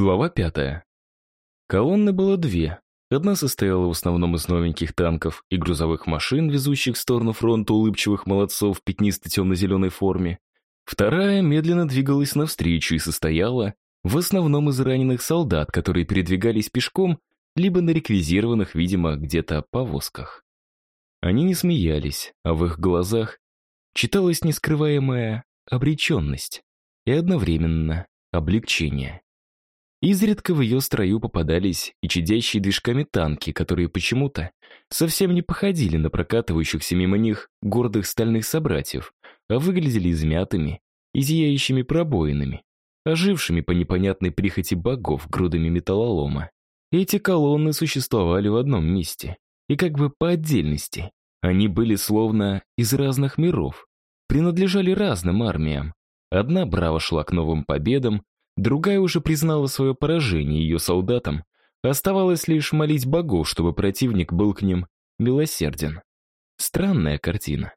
Глава пятая. Колонны было две. Одна состояла в основном из новеньких танков и грузовых машин, везущих в сторону фронта улыбчивых молодцов в пятнисто-темно-зеленой форме. Вторая медленно двигалась навстречу и состояла в основном из раненых солдат, которые передвигались пешком, либо на реквизированных, видимо, где-то повозках. Они не смеялись, а в их глазах читалась нескрываемая обреченность и одновременно облегчение. Изредка в ее строю попадались и чадящие движками танки, которые почему-то совсем не походили на прокатывающихся мимо них гордых стальных собратьев, а выглядели измятыми и пробоинами, ожившими по непонятной прихоти богов грудами металлолома. Эти колонны существовали в одном месте, и как бы по отдельности. Они были словно из разных миров, принадлежали разным армиям. Одна браво шла к новым победам, Другая уже признала свое поражение, ее солдатам оставалось лишь молить богов, чтобы противник был к ним милосерден. Странная картина.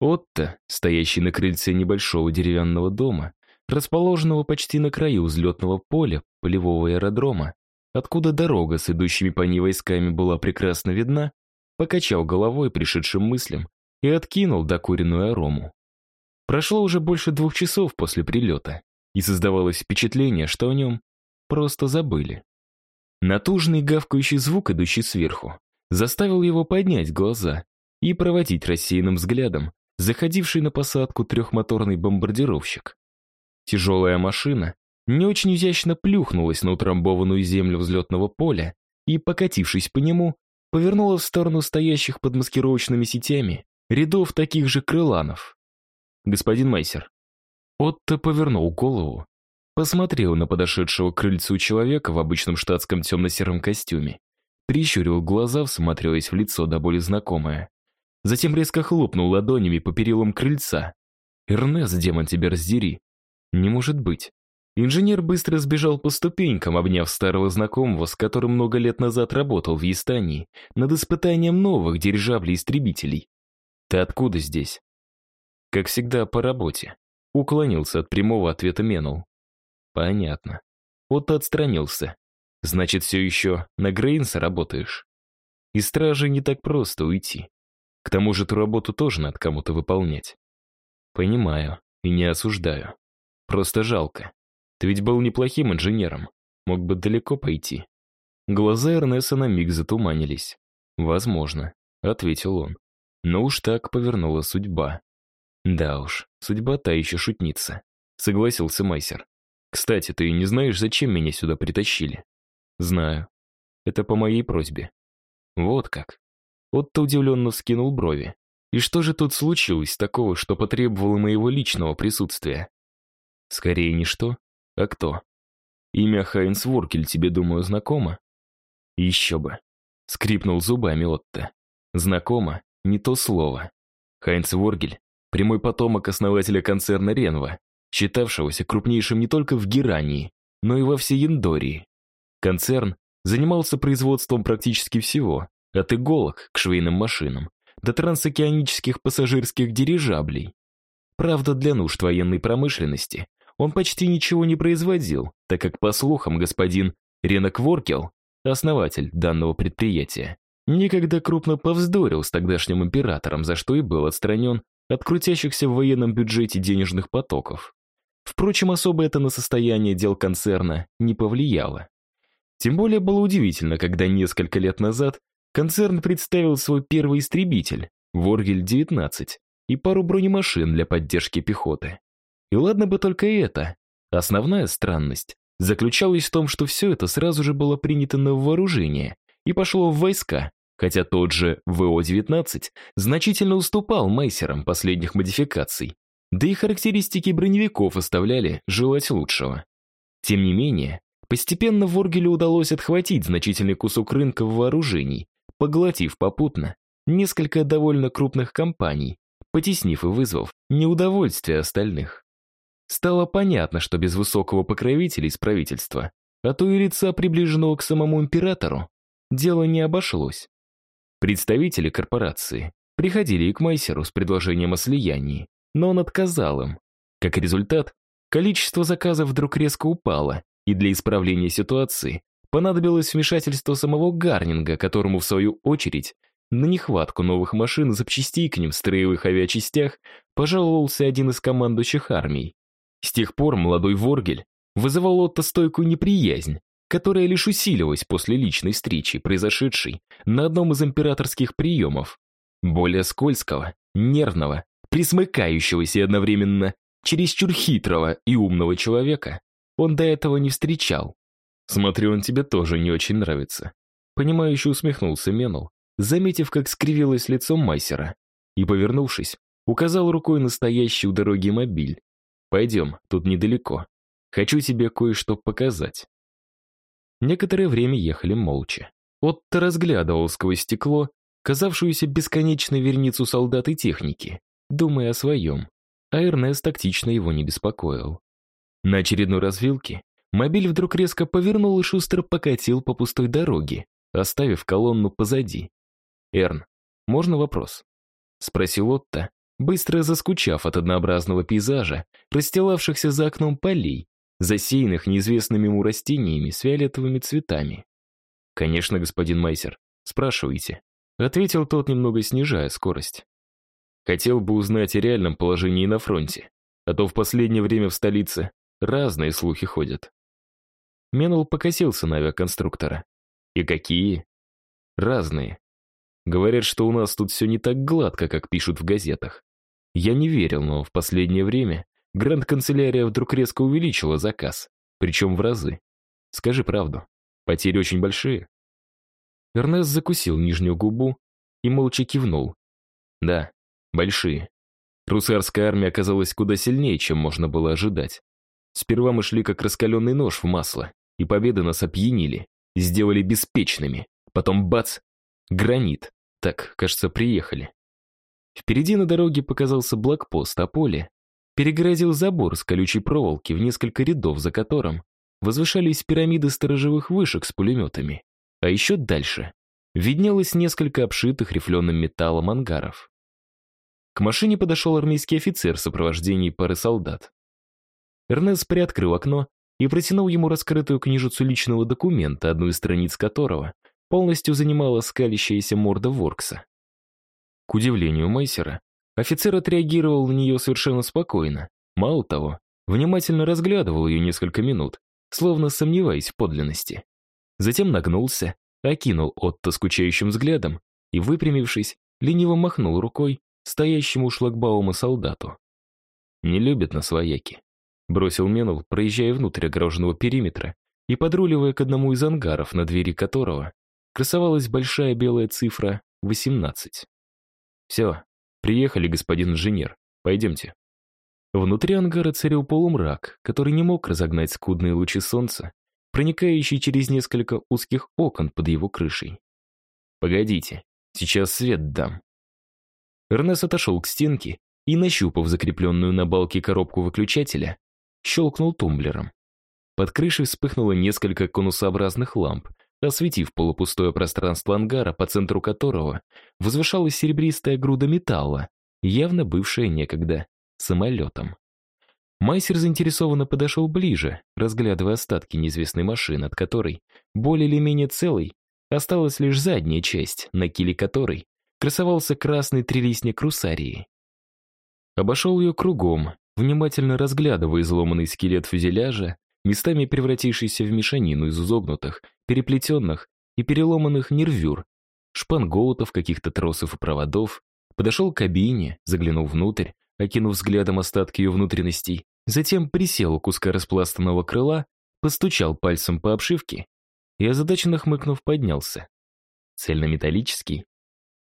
Отто, стоящий на крыльце небольшого деревянного дома, расположенного почти на краю взлетного поля, полевого аэродрома, откуда дорога с идущими по ней войсками была прекрасно видна, покачал головой пришедшим мыслям и откинул докуренную арому. Прошло уже больше двух часов после прилета и создавалось впечатление, что о нем просто забыли. Натужный гавкающий звук, идущий сверху, заставил его поднять глаза и проводить рассеянным взглядом заходивший на посадку трехмоторный бомбардировщик. Тяжелая машина не очень изящно плюхнулась на утрамбованную землю взлетного поля и, покатившись по нему, повернула в сторону стоящих под маскировочными сетями рядов таких же крыланов. «Господин Майсер, Отто повернул голову, посмотрел на подошедшего к крыльцу человека в обычном штатском темно-сером костюме, прищурил глаза, всмотрелась в лицо до боли знакомое. Затем резко хлопнул ладонями по перилам крыльца. «Эрнест, демон тебя раздери!» «Не может быть!» Инженер быстро сбежал по ступенькам, обняв старого знакомого, с которым много лет назад работал в Ястании, над испытанием новых дирижаблей-истребителей. «Ты откуда здесь?» «Как всегда, по работе. Уклонился от прямого ответа Менул. Понятно. Вот отстранился. Значит, все еще на Грейнса работаешь. Из стражи не так просто уйти. К тому же эту работу тоже надо кому-то выполнять. Понимаю и не осуждаю. Просто жалко. Ты ведь был неплохим инженером. Мог бы далеко пойти. Глаза Эрнеса на миг затуманились. «Возможно», — ответил он. Но уж так повернула судьба. Да уж, судьба та еще шутница. Согласился Майсер. Кстати, ты не знаешь, зачем меня сюда притащили? Знаю. Это по моей просьбе. Вот как. Отто удивленно вскинул брови. И что же тут случилось такого, что потребовало моего личного присутствия? Скорее не что, а кто. Имя Хайнс Воркель тебе, думаю, знакомо? Еще бы. Скрипнул зубами Отто. Знакомо, не то слово. Хайнц Воргель прямой потомок основателя концерна Ренва, считавшегося крупнейшим не только в Герании, но и во всей Яндории. Концерн занимался производством практически всего, от иголок к швейным машинам до трансокеанических пассажирских дирижаблей. Правда, для нужд военной промышленности он почти ничего не производил, так как, по слухам, господин Ренок Воркел, основатель данного предприятия, никогда крупно повздорил с тогдашним императором, за что и был отстранен от крутящихся в военном бюджете денежных потоков. Впрочем, особо это на состояние дел концерна не повлияло. Тем более было удивительно, когда несколько лет назад концерн представил свой первый истребитель, Воргель-19, и пару бронемашин для поддержки пехоты. И ладно бы только это. Основная странность заключалась в том, что все это сразу же было принято на вооружение и пошло в войска, хотя тот же ВО-19 значительно уступал Мейсерам последних модификаций, да и характеристики броневиков оставляли желать лучшего. Тем не менее, постепенно Воргелю удалось отхватить значительный кусок рынка вооружений, поглотив попутно несколько довольно крупных компаний, потеснив и вызвав неудовольствие остальных. Стало понятно, что без высокого покровителя из правительства, а то и лица, приближенного к самому императору, дело не обошлось. Представители корпорации приходили и к Майсеру с предложением о слиянии, но он отказал им. Как результат, количество заказов вдруг резко упало, и для исправления ситуации понадобилось вмешательство самого Гарнинга, которому, в свою очередь, на нехватку новых машин и запчастей к ним в строевых авиачастях пожаловался один из командующих армий. С тех пор молодой Воргель вызывал Отто стойкую неприязнь, которая лишь усилилась после личной встречи, произошедшей на одном из императорских приемов. Более скользкого, нервного, присмыкающегося и одновременно чересчур хитрого и умного человека он до этого не встречал. «Смотрю, он тебе тоже не очень нравится». Понимающе усмехнулся Менул, заметив, как скривилось лицо Майсера, и, повернувшись, указал рукой настоящий у дороги мобиль. «Пойдем, тут недалеко. Хочу тебе кое-что показать». Некоторое время ехали молча. Отто разглядывал сквозь стекло казавшуюся бесконечной верницу солдат и техники, думая о своем, а Эрнест тактично его не беспокоил. На очередной развилке мобиль вдруг резко повернул и шустро покатил по пустой дороге, оставив колонну позади. «Эрн, можно вопрос?» — спросил Отто, быстро заскучав от однообразного пейзажа, расстилавшихся за окном полей, засеянных неизвестными ему растениями с фиолетовыми цветами. «Конечно, господин Майсер, спрашивайте», — ответил тот, немного снижая скорость. «Хотел бы узнать о реальном положении на фронте, а то в последнее время в столице разные слухи ходят». Менул покосился на авиаконструктора. «И какие?» «Разные. Говорят, что у нас тут все не так гладко, как пишут в газетах. Я не верил, но в последнее время Гранд-канцелярия вдруг резко увеличила заказ, причем в разы. Скажи правду, потери очень большие. Эрнест закусил нижнюю губу и молча кивнул. Да, большие. Русарская армия оказалась куда сильнее, чем можно было ожидать. Сперва мы шли как раскаленный нож в масло, и победы нас опьянили, сделали беспечными. Потом бац, гранит. Так, кажется, приехали. Впереди на дороге показался блокпост, а поле перегородил забор с колючей проволоки в несколько рядов, за которым возвышались пирамиды сторожевых вышек с пулеметами. А еще дальше виднелось несколько обшитых рифленым металлом ангаров. К машине подошел армейский офицер в сопровождении пары солдат. Эрнест приоткрыл окно и протянул ему раскрытую книжицу личного документа, одну из страниц которого полностью занимала скалящаяся морда Воркса. К удивлению Майсера, офицер отреагировал на нее совершенно спокойно. Мало того, внимательно разглядывал ее несколько минут, словно сомневаясь в подлинности. Затем нагнулся, окинул Отто скучающим взглядом и, выпрямившись, лениво махнул рукой стоящему у шлагбаума солдату. «Не любят на свояки», — бросил Менул, проезжая внутрь огороженного периметра и подруливая к одному из ангаров, на двери которого красовалась большая белая цифра 18. «Все, приехали, господин инженер. Пойдемте». Внутри ангара царил полумрак, который не мог разогнать скудные лучи солнца, проникающие через несколько узких окон под его крышей. «Погодите, сейчас свет дам». Эрнес отошел к стенке и, нащупав закрепленную на балке коробку выключателя, щелкнул тумблером. Под крышей вспыхнуло несколько конусообразных ламп, осветив полупустое пространство ангара, по центру которого возвышалась серебристая груда металла, явно бывшая некогда самолетом. Майсер заинтересованно подошел ближе, разглядывая остатки неизвестной машины, от которой, более или менее целой, осталась лишь задняя часть, на киле которой красовался красный трилистник русарии. Обошел ее кругом, внимательно разглядывая изломанный скелет фюзеляжа, местами превратившийся в мешанину из изогнутых, переплетенных и переломанных нервюр, шпангоутов, каких-то тросов и проводов, подошел к кабине, заглянул внутрь, окинув взглядом остатки ее внутренностей, затем присел у куска распластанного крыла, постучал пальцем по обшивке и, озадаченно хмыкнув, поднялся. Цельнометаллический?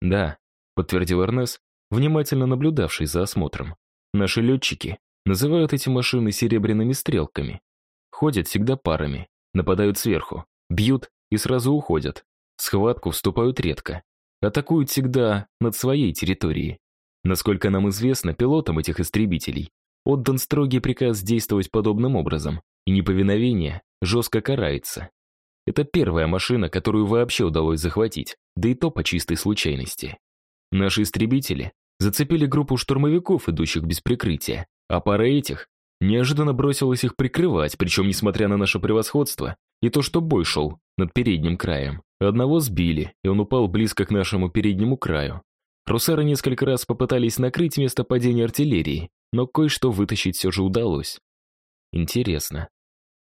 Да, подтвердил Эрнес, внимательно наблюдавший за осмотром. Наши летчики называют эти машины серебряными стрелками. Ходят всегда парами, нападают сверху, бьют и сразу уходят. В схватку вступают редко. Атакуют всегда над своей территорией. Насколько нам известно, пилотам этих истребителей отдан строгий приказ действовать подобным образом, и неповиновение жестко карается. Это первая машина, которую вообще удалось захватить, да и то по чистой случайности. Наши истребители зацепили группу штурмовиков, идущих без прикрытия, а пара этих неожиданно бросилась их прикрывать, причем несмотря на наше превосходство и то, что бой шел над передним краем. Одного сбили, и он упал близко к нашему переднему краю. Русары несколько раз попытались накрыть место падения артиллерии, но кое-что вытащить все же удалось. Интересно.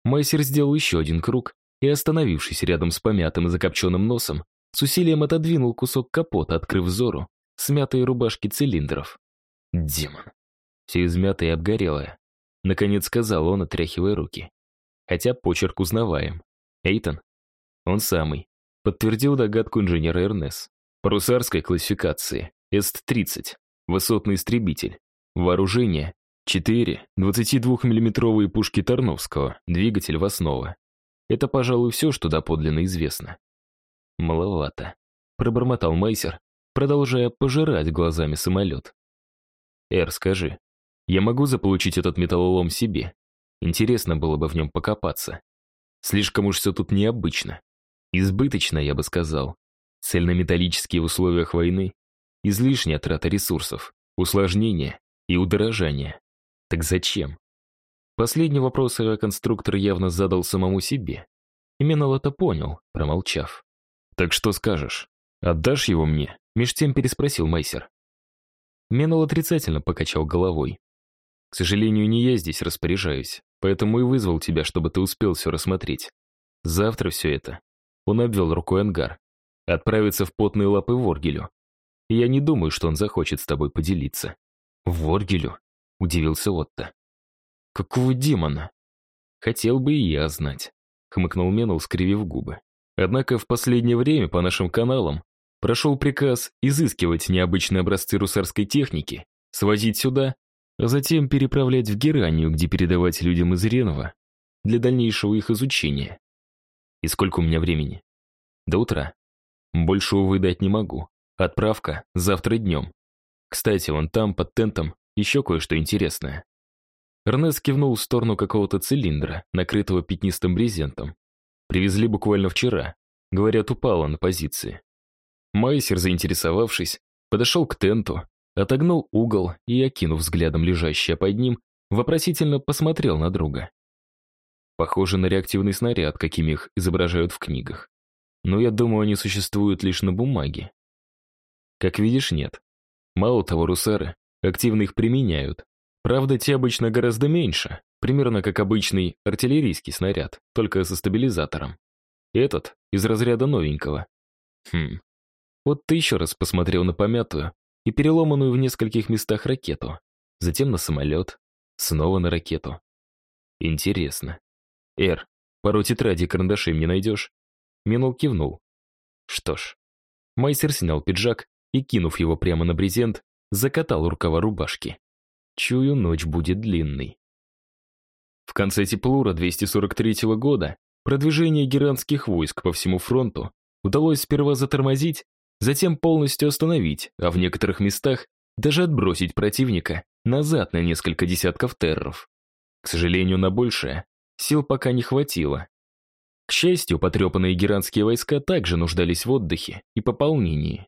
Майсер сделал еще один круг и, остановившись рядом с помятым и закопченным носом, с усилием отодвинул кусок капота, открыв взору смятые рубашки цилиндров. Демон. Все измятое и обгорелое. Наконец сказал он, отряхивая руки. Хотя почерк узнаваем. Эйтон? Он самый. Подтвердил догадку инженера Эрнес. Парусарской классификации. Эст-30. Высотный истребитель. Вооружение. 4 22-миллиметровые пушки Тарновского, двигатель в основу. Это, пожалуй, все, что доподлинно известно. Маловато. Пробормотал Мейсер, продолжая пожирать глазами самолет. «Эр, скажи, я могу заполучить этот металлолом себе? Интересно было бы в нем покопаться. Слишком уж все тут необычно. Избыточно, я бы сказал. Цельнометаллические в условиях войны, излишняя трата ресурсов, усложнение и удорожание. Так зачем? Последний вопрос авиаконструктор явно задал самому себе. И Менал это понял, промолчав. «Так что скажешь? Отдашь его мне?» Меж тем переспросил Мейсер. Менал отрицательно покачал головой. «К сожалению, не я здесь распоряжаюсь, поэтому и вызвал тебя, чтобы ты успел все рассмотреть. Завтра все это». Он обвел рукой ангар. «Отправиться в потные лапы Воргелю. Я не думаю, что он захочет с тобой поделиться». «Воргелю?» — удивился Отто. «Какого демона?» «Хотел бы и я знать», — хмыкнул Менал, скривив губы. «Однако в последнее время по нашим каналам прошел приказ изыскивать необычные образцы русарской техники, свозить сюда, а затем переправлять в Геранию, где передавать людям из Ренова для дальнейшего их изучения. И сколько у меня времени? До утра. Больше, увы, дать не могу. Отправка завтра днем. Кстати, вон там, под тентом, еще кое-что интересное. Эрнест кивнул в сторону какого-то цилиндра, накрытого пятнистым брезентом. Привезли буквально вчера. Говорят, упало на позиции. Майсер, заинтересовавшись, подошел к тенту, отогнул угол и, окинув взглядом лежащее под ним, вопросительно посмотрел на друга. Похоже на реактивный снаряд, какими их изображают в книгах. Но я думаю, они существуют лишь на бумаге. Как видишь, нет. Мало того, русары активно их применяют. Правда, те обычно гораздо меньше, примерно как обычный артиллерийский снаряд, только со стабилизатором. Этот из разряда новенького. Хм. Вот ты еще раз посмотрел на помятую и переломанную в нескольких местах ракету, затем на самолет, снова на ракету. Интересно. Эр, пару тетрадей и карандашей мне найдешь? Минул кивнул. Что ж. Майсер снял пиджак и, кинув его прямо на брезент, закатал рукава рубашки. Чую, ночь будет длинной. В конце Теплура 243 года продвижение геранских войск по всему фронту удалось сперва затормозить, затем полностью остановить, а в некоторых местах даже отбросить противника назад на несколько десятков терров. К сожалению, на большее сил пока не хватило. К счастью, потрепанные геранские войска также нуждались в отдыхе и пополнении.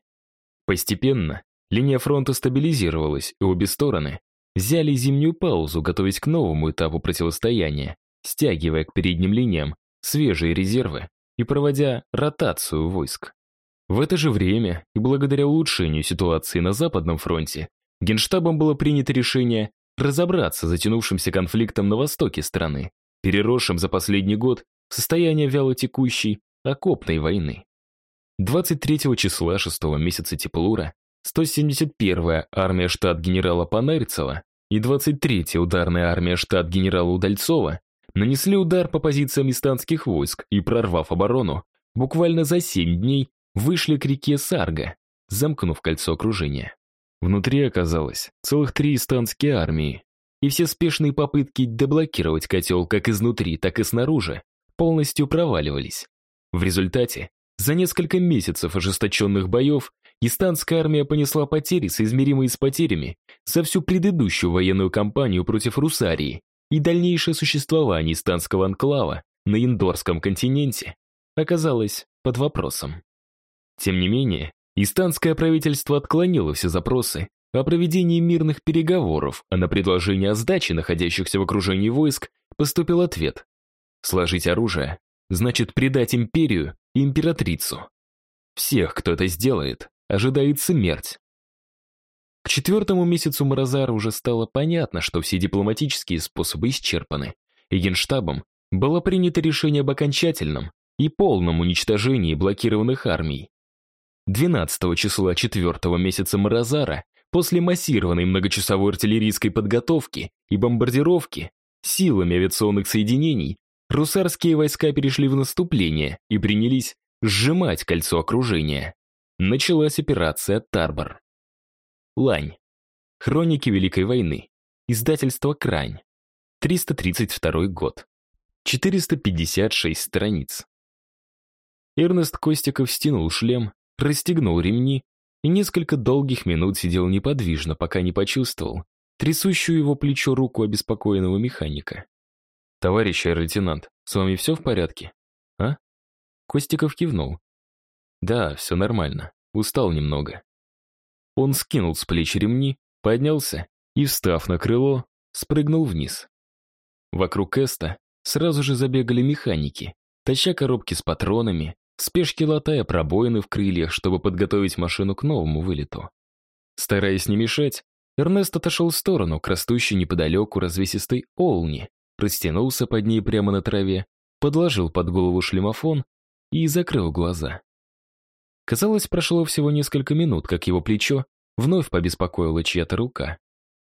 Постепенно линия фронта стабилизировалась, и обе стороны взяли зимнюю паузу, готовясь к новому этапу противостояния, стягивая к передним линиям свежие резервы и проводя ротацию войск. В это же время и благодаря улучшению ситуации на Западном фронте Генштабом было принято решение разобраться с затянувшимся конфликтом на востоке страны, переросшим за последний год в состояние вялотекущей окопной войны. 23 числа 6 месяца Теплура 171-я армия штат генерала Панарицева и 23-я ударная армия штат генерала Удальцова нанесли удар по позициям истанских войск и, прорвав оборону, буквально за 7 дней вышли к реке Сарга, замкнув кольцо окружения. Внутри оказалось целых три истанские армии, и все спешные попытки деблокировать котел как изнутри, так и снаружи полностью проваливались. В результате, за несколько месяцев ожесточенных боев, истанская армия понесла потери, соизмеримые с потерями за всю предыдущую военную кампанию против Русарии, и дальнейшее существование истанского анклава на Индорском континенте оказалось под вопросом. Тем не менее, истанское правительство отклонило все запросы о проведении мирных переговоров, а на предложение о сдаче находящихся в окружении войск поступил ответ. Сложить оружие значит предать империю и императрицу. Всех, кто это сделает, ожидает смерть. К четвертому месяцу Морозара уже стало понятно, что все дипломатические способы исчерпаны, и Генштабом было принято решение об окончательном и полном уничтожении блокированных армий. 12 числа четвертого месяца Морозара, после массированной многочасовой артиллерийской подготовки и бомбардировки, силами авиационных соединений, русарские войска перешли в наступление и принялись сжимать кольцо окружения. Началась операция «Тарбор». Лань. Хроники Великой войны. Издательство «Крань». 332 год. 456 страниц. Эрнест Костиков стянул шлем, расстегнул ремни и несколько долгих минут сидел неподвижно, пока не почувствовал трясущую его плечо руку обеспокоенного механика. «Товарищ лейтенант, с вами все в порядке?» «А?» Костиков кивнул. «Да, все нормально. Устал немного». Он скинул с плеч ремни, поднялся и, встав на крыло, спрыгнул вниз. Вокруг Эста сразу же забегали механики, таща коробки с патронами, спешки латая пробоины в крыльях, чтобы подготовить машину к новому вылету. Стараясь не мешать, Эрнест отошел в сторону к растущей неподалеку развесистой олни, растянулся под ней прямо на траве, подложил под голову шлемофон и закрыл глаза. Казалось, прошло всего несколько минут, как его плечо вновь побеспокоила чья-то рука.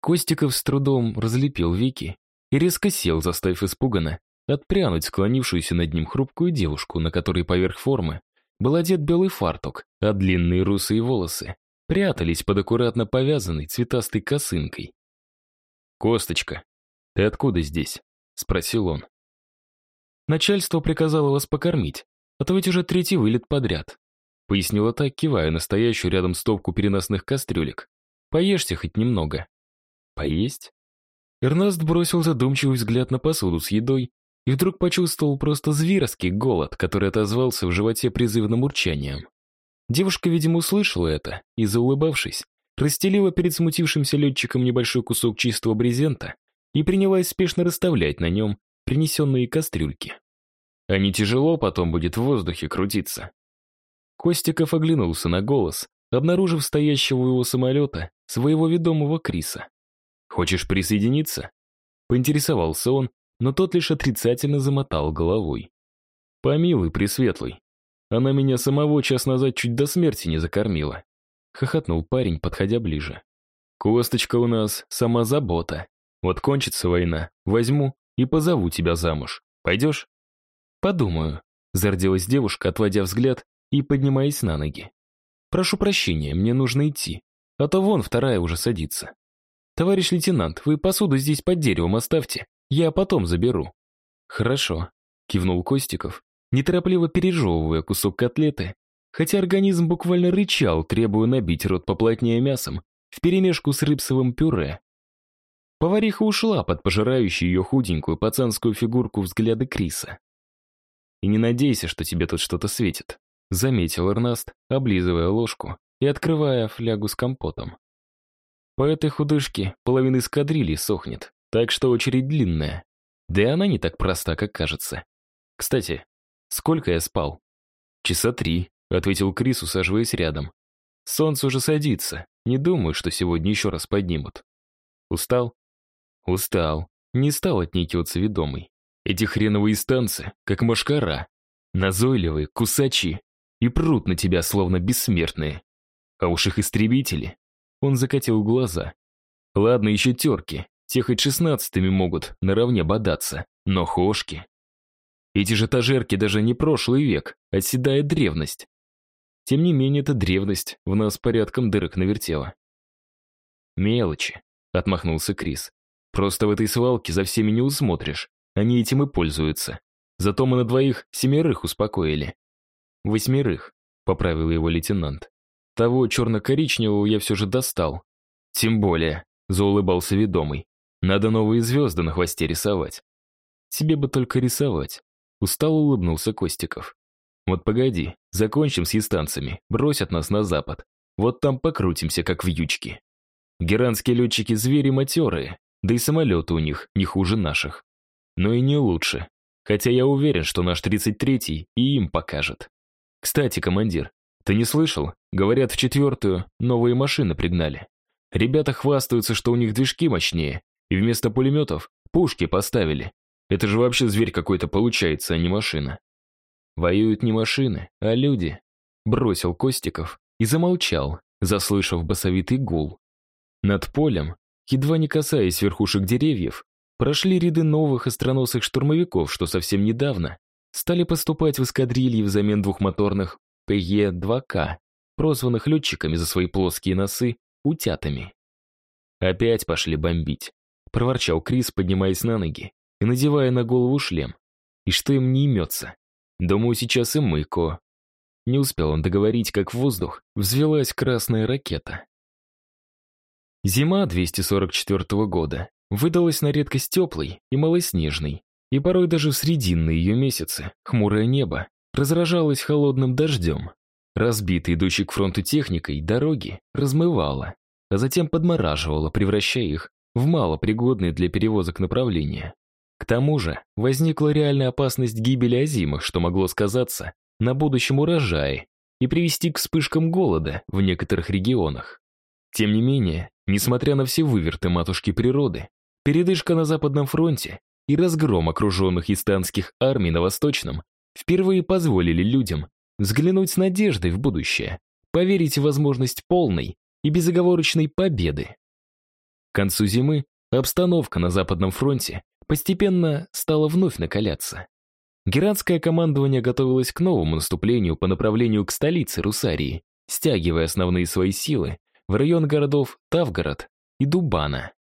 Костиков с трудом разлепил веки и резко сел, заставив испуганно отпрянуть склонившуюся над ним хрупкую девушку, на которой поверх формы был одет белый фартук, а длинные русые волосы прятались под аккуратно повязанной цветастой косынкой. «Косточка, ты откуда здесь?» — спросил он. «Начальство приказало вас покормить, а то ведь уже третий вылет подряд», — пояснила так, кивая настоящую рядом стопку переносных кастрюлек. «Поешьте хоть немного». «Поесть?» Эрнест бросил задумчивый взгляд на посуду с едой и вдруг почувствовал просто зверский голод, который отозвался в животе призывным урчанием. Девушка, видимо, услышала это и, заулыбавшись, расстелила перед смутившимся летчиком небольшой кусок чистого брезента и принялась спешно расставлять на нем принесенные кастрюльки. А не тяжело потом будет в воздухе крутиться. Костиков оглянулся на голос, обнаружив стоящего у его самолета своего ведомого Криса. «Хочешь присоединиться?» Поинтересовался он, но тот лишь отрицательно замотал головой. «Помилуй, Пресветлый, она меня самого час назад чуть до смерти не закормила», хохотнул парень, подходя ближе. «Косточка у нас сама забота. Вот кончится война, возьму и позову тебя замуж. Пойдешь?» «Подумаю», зарделась девушка, отводя взгляд и поднимаясь на ноги. «Прошу прощения, мне нужно идти, а то вон вторая уже садится. Товарищ лейтенант, вы посуду здесь под деревом оставьте, я потом заберу». «Хорошо», — кивнул Костиков, неторопливо пережевывая кусок котлеты, хотя организм буквально рычал, требуя набить рот поплотнее мясом, вперемешку с рыбсовым пюре. Повариха ушла под пожирающую ее худенькую пацанскую фигурку взгляда Криса. «И не надейся, что тебе тут что-то светит», — заметил Эрнаст, облизывая ложку и открывая флягу с компотом. «По этой худышке половина эскадрильи сохнет, так что очередь длинная. Да и она не так проста, как кажется. Кстати, сколько я спал? Часа три, ответил Крис, усаживаясь рядом. Солнце уже садится. Не думаю, что сегодня еще раз поднимут. Устал? Устал. Не стал отнекиваться ведомый. Эти хреновые станции, как машкара. Назойливые, кусачи. И прут на тебя, словно бессмертные. А уж их истребители. Он закатил глаза. Ладно, еще терки. Те хоть шестнадцатыми могут наравне бодаться, но хошки. Эти же тажерки даже не прошлый век, а древность. Тем не менее, эта древность в нас порядком дырок навертела. «Мелочи», — отмахнулся Крис. «Просто в этой свалке за всеми не усмотришь. Они этим и пользуются. Зато мы на двоих семерых успокоили». «Восьмерых», — поправил его лейтенант. «Того черно-коричневого я все же достал». «Тем более», — заулыбался ведомый. Надо новые звезды на хвосте рисовать. Тебе бы только рисовать. Устало улыбнулся Костиков. Вот погоди, закончим с ястанцами, бросят нас на запад. Вот там покрутимся, как в ючке. Геранские летчики звери матерые, да и самолеты у них не хуже наших. Но и не лучше. Хотя я уверен, что наш 33-й и им покажет. Кстати, командир, ты не слышал? Говорят, в четвертую новые машины пригнали. Ребята хвастаются, что у них движки мощнее, и вместо пулеметов пушки поставили. Это же вообще зверь какой-то получается, а не машина. Воюют не машины, а люди. Бросил Костиков и замолчал, заслышав басовитый гул. Над полем, едва не касаясь верхушек деревьев, прошли ряды новых остроносых штурмовиков, что совсем недавно стали поступать в эскадрильи взамен двухмоторных ПЕ-2К, прозванных летчиками за свои плоские носы утятами. «Опять пошли бомбить», — проворчал Крис, поднимаясь на ноги и надевая на голову шлем. «И что им не имется? Думаю, сейчас и мыко». Не успел он договорить, как в воздух взвелась красная ракета. Зима 244 года выдалась на редкость теплой и малоснежной, и порой даже в срединные ее месяцы хмурое небо разражалось холодным дождем. Разбитый, идущий к фронту техникой, дороги размывало, а затем подмораживало, превращая их в малопригодные для перевозок направления. К тому же возникла реальная опасность гибели озимых, что могло сказаться на будущем урожае и привести к вспышкам голода в некоторых регионах. Тем не менее, несмотря на все выверты матушки природы, передышка на Западном фронте и разгром окруженных истанских армий на Восточном впервые позволили людям взглянуть с надеждой в будущее, поверить в возможность полной и безоговорочной победы. К концу зимы обстановка на Западном фронте постепенно стала вновь накаляться. Гератское командование готовилось к новому наступлению по направлению к столице Русарии, стягивая основные свои силы в район городов Тавгород и Дубана.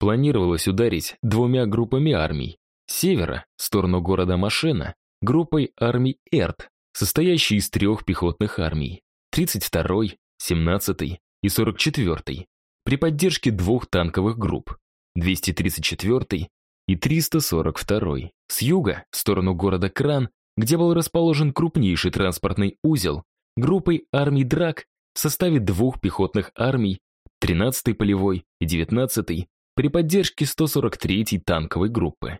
Планировалось ударить двумя группами армий. С севера, в сторону города Машена, группой армий Эрт, состоящей из трех пехотных армий, 32-й, 17-й и 44-й, при поддержке двух танковых групп, 234-й и 342-й. С юга, в сторону города Кран, где был расположен крупнейший транспортный узел, группой армий Драк в составе двух пехотных армий, 13-й полевой и 19-й, при поддержке 143-й танковой группы.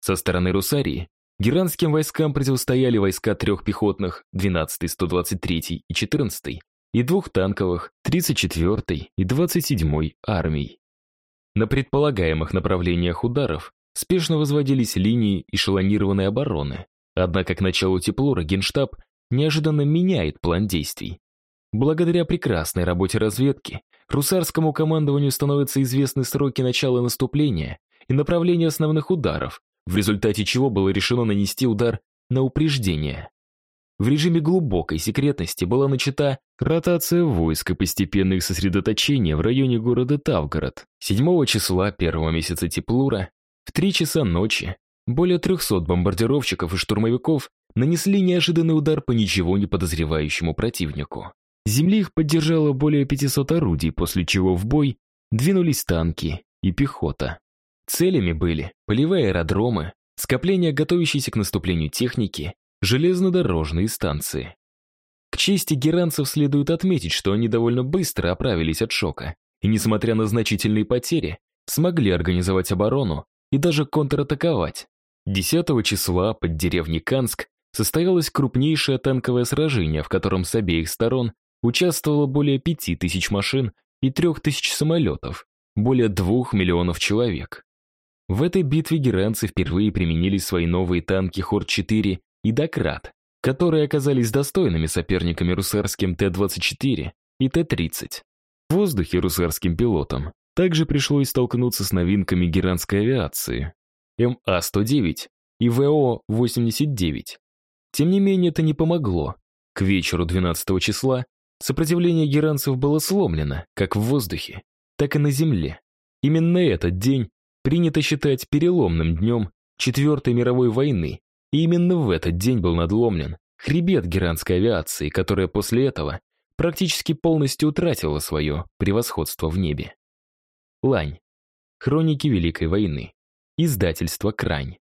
Со стороны Русарии Геранским войскам противостояли войска трех пехотных 12-й, 123-й и 14-й и двух танковых 34-й и 27-й армий. На предполагаемых направлениях ударов спешно возводились линии эшелонированной обороны, однако к началу теплора Генштаб неожиданно меняет план действий. Благодаря прекрасной работе разведки, русарскому командованию становятся известны сроки начала наступления и направления основных ударов, в результате чего было решено нанести удар на упреждение. В режиме глубокой секретности была начата ротация войск и постепенное их в районе города Тавгород. 7 числа первого месяца Теплура в 3 часа ночи более 300 бомбардировщиков и штурмовиков нанесли неожиданный удар по ничего не подозревающему противнику. Земли их поддержало более 500 орудий, после чего в бой двинулись танки и пехота. Целями были полевые аэродромы, скопления готовящейся к наступлению техники, железнодорожные станции. К чести геранцев следует отметить, что они довольно быстро оправились от шока и, несмотря на значительные потери, смогли организовать оборону и даже контратаковать. 10 числа под деревней Канск состоялось крупнейшее танковое сражение, в котором с обеих сторон участвовало более 5000 машин и 3000 самолетов, более 2 миллионов человек. В этой битве геранцы впервые применили свои новые танки Хор-4 и Дократ, которые оказались достойными соперниками русарским Т-24 и Т-30. В воздухе русарским пилотам также пришлось столкнуться с новинками геранской авиации МА-109 и ВО-89. Тем не менее, это не помогло. К вечеру 12 числа сопротивление геранцев было сломлено как в воздухе, так и на земле. Именно этот день принято считать переломным днем Четвертой мировой войны, и именно в этот день был надломлен хребет геранской авиации, которая после этого практически полностью утратила свое превосходство в небе. Лань. Хроники Великой войны. Издательство «Крань».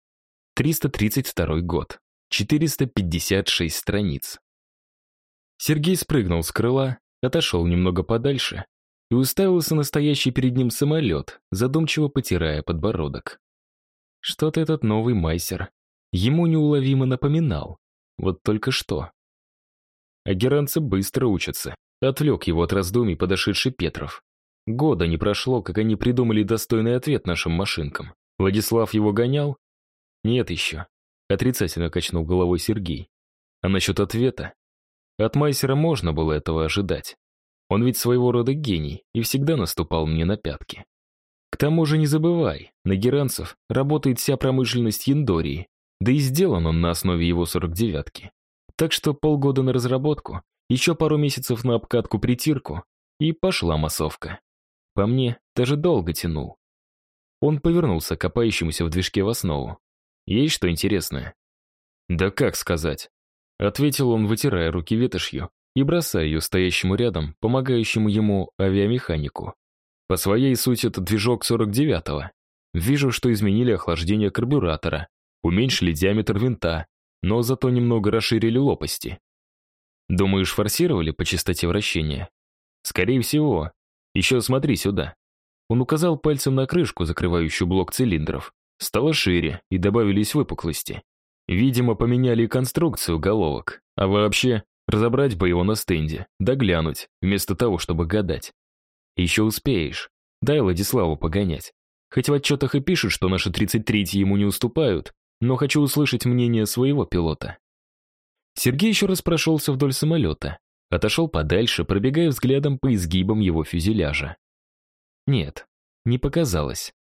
332 год. 456 страниц. Сергей спрыгнул с крыла, отошел немного подальше и уставился на стоящий перед ним самолет, задумчиво потирая подбородок. Что-то этот новый майсер ему неуловимо напоминал. Вот только что. А геранцы быстро учатся. Отвлек его от раздумий подошедший Петров. Года не прошло, как они придумали достойный ответ нашим машинкам. Владислав его гонял? Нет еще. Отрицательно качнул головой Сергей. А насчет ответа? От Майсера можно было этого ожидать. Он ведь своего рода гений и всегда наступал мне на пятки. К тому же не забывай, на геранцев работает вся промышленность Яндории, да и сделан он на основе его 49-ки. Так что полгода на разработку, еще пару месяцев на обкатку-притирку, и пошла массовка. По мне, даже долго тянул. Он повернулся к копающемуся в движке в основу. Есть что интересное? Да как сказать? Ответил он, вытирая руки ветошью и бросая ее стоящему рядом, помогающему ему авиамеханику. По своей сути, это движок 49-го. Вижу, что изменили охлаждение карбюратора, уменьшили диаметр винта, но зато немного расширили лопасти. Думаешь, форсировали по частоте вращения? Скорее всего. Еще смотри сюда. Он указал пальцем на крышку, закрывающую блок цилиндров. Стало шире, и добавились выпуклости. Видимо, поменяли конструкцию головок. А вообще, разобрать бы его на стенде, да глянуть, вместо того, чтобы гадать. Еще успеешь. Дай Владиславу погонять. Хоть в отчетах и пишут, что наши 33-й ему не уступают, но хочу услышать мнение своего пилота. Сергей еще раз прошелся вдоль самолета, отошел подальше, пробегая взглядом по изгибам его фюзеляжа. Нет, не показалось.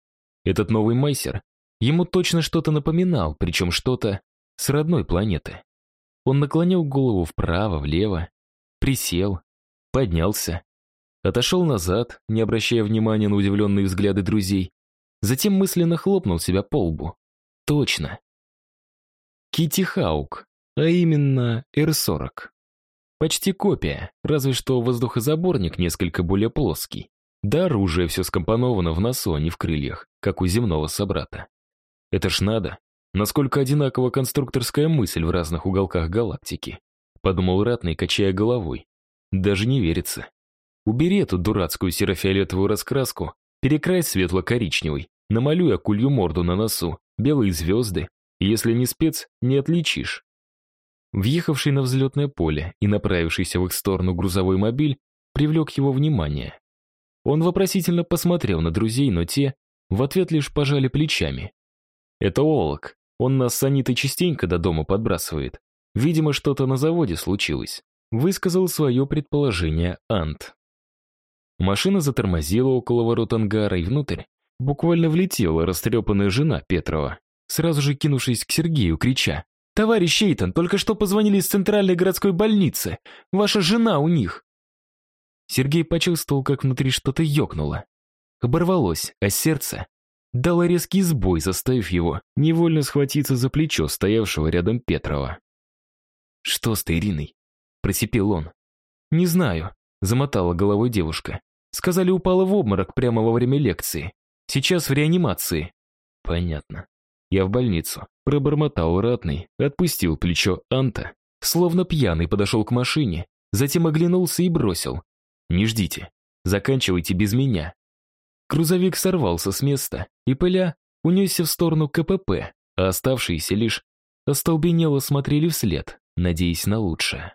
Этот новый майсер ему точно что-то напоминал, причем что-то, с родной планеты. Он наклонил голову вправо, влево, присел, поднялся, отошел назад, не обращая внимания на удивленные взгляды друзей, затем мысленно хлопнул себя по лбу. Точно. Кити Хаук, а именно Р-40. Почти копия, разве что воздухозаборник несколько более плоский. Да оружие все скомпоновано в носу, а не в крыльях, как у земного собрата. Это ж надо, Насколько одинакова конструкторская мысль в разных уголках галактики. Подумал Ратный, качая головой. Даже не верится. Убери эту дурацкую серо-фиолетовую раскраску, перекрай светло-коричневый, намалюй акулью морду на носу, белые звезды, если не спец, не отличишь. Въехавший на взлетное поле и направившийся в их сторону грузовой мобиль привлек его внимание. Он вопросительно посмотрел на друзей, но те в ответ лишь пожали плечами. «Это Олок, он нас с Анитой частенько до дома подбрасывает. Видимо, что-то на заводе случилось. Высказал свое предположение Ант. Машина затормозила около ворот ангара, и внутрь буквально влетела растрепанная жена Петрова, сразу же кинувшись к Сергею, крича. «Товарищ Эйтон, только что позвонили из центральной городской больницы. Ваша жена у них!» Сергей почувствовал, как внутри что-то ёкнуло. Оборвалось, а сердце дала резкий сбой, заставив его невольно схватиться за плечо стоявшего рядом Петрова. «Что с Ириной?» – просипел он. «Не знаю», – замотала головой девушка. «Сказали, упала в обморок прямо во время лекции. Сейчас в реанимации». «Понятно. Я в больницу». Пробормотал ратный, отпустил плечо Анта, словно пьяный подошел к машине, затем оглянулся и бросил. «Не ждите. Заканчивайте без меня. Грузовик сорвался с места, и пыля унесся в сторону КПП, а оставшиеся лишь остолбенело смотрели вслед, надеясь на лучшее.